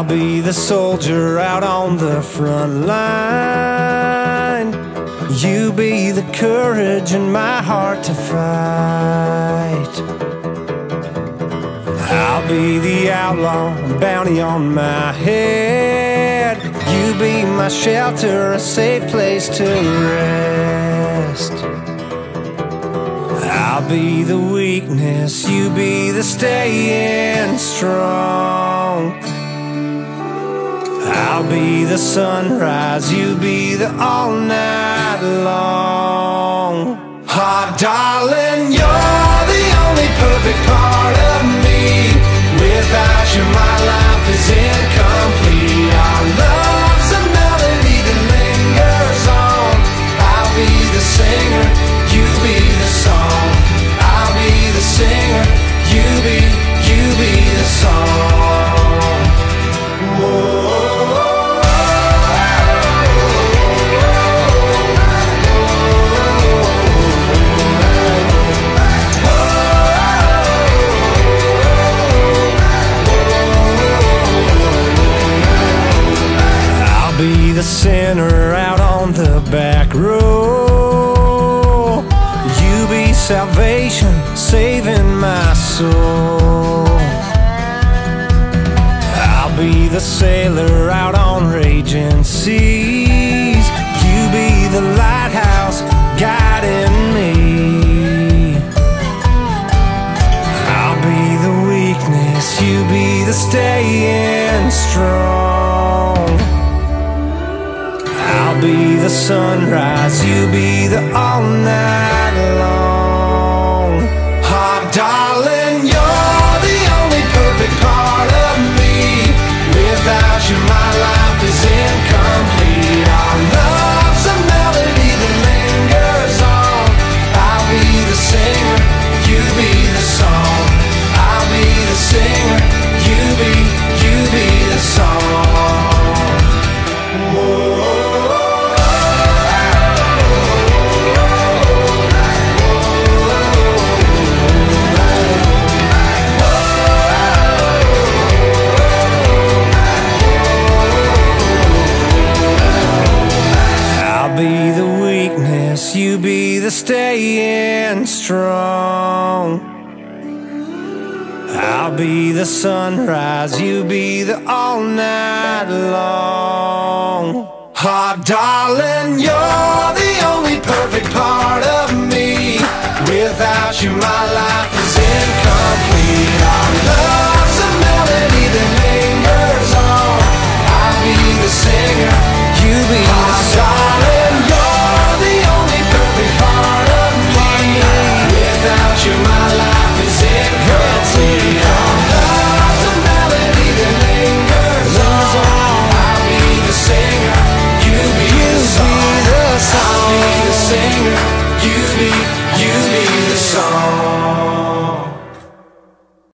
I'll be the soldier out on the front line. You be the courage in my heart to fight. I'll be the outlaw, bounty on my head. You be my shelter, a safe place to rest. I'll be the weakness, you be the staying strong. I'll be the sunrise, you be the all night long. Ah, darling, be the sinner out on the back row. You be salvation, saving my soul. I'll be the sailor out on raging seas. You be the lighthouse guiding me. I'll be the weakness, you be the staying the sunrise, you be the all night long. You be the staying strong. I'll be the sunrise, you be the all night long. Ah, darling, you're the only perfect part of me. Without you, my life is incomplete. Our love's